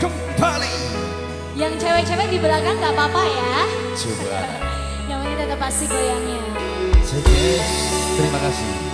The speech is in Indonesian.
Kembali. Yang cewek-cewek di belakang nggak apa-apa ya. Coba. Yang ini tetap pasti goyangnya. Terima kasih.